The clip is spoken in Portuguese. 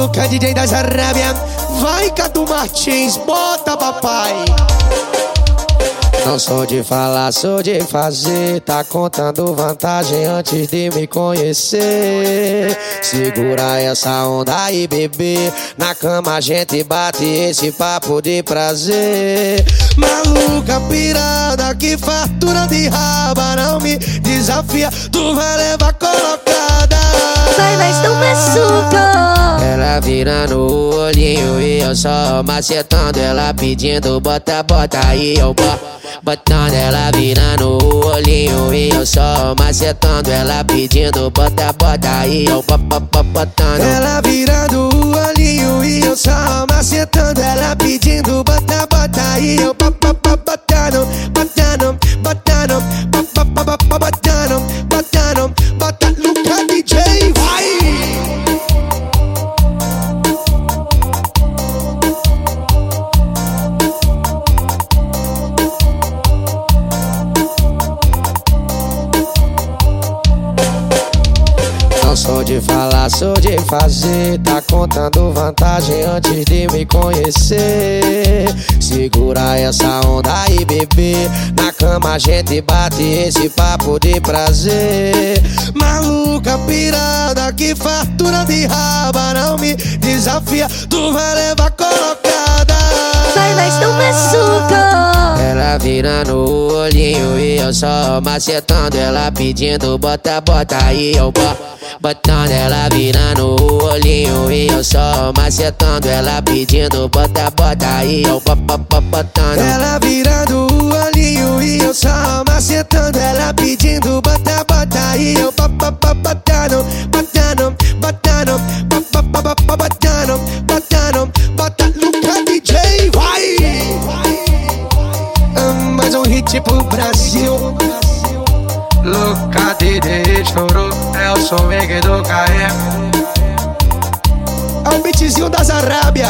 Maluca, DJ das Arábia. Vai, Cadu Martins, bota papai. Não sou de falar, sou de fazer. Tá contando vantagem antes de me conhecer. Segura essa onda aí, bebê. Na cama a gente bate esse papo de prazer. Maluca pirada, que fartura de raba. Não me desafia, tu vai levar colocada. Ela virando o olhinho e eu só macetando. Ela pedindo bota, bota aí, eu boto. Botando ela virando o olhinho e eu só macetando Ela pedindo bota, bota aí eu botando Ela virando o olhinho e eu só macetando Ela pedindo bota, bota aí eu sou de falar, sou de fazer. Tá contando vantagem antes de me conhecer. Segura essa onda aí, bebê. Na cama a gente bate esse papo de prazer. Maluca pirada, que fartura de raba. Não me desafia, tu vai levar colocada. Vai, vai, estou machucando. Ela virando o olhinho e eu só macetando. Ela pedindo bota, bota aí eu boto. Botando ela virando o olhinho e eu só macetando Ela pedindo bota, bota aí eu botando Ela virando o olhinho e eu só macetando Ela pedindo bota, bota aí eu botando Botando, Pro Brasil. Luca DJ chorou, é o som do KM É o beatzinho das Arábia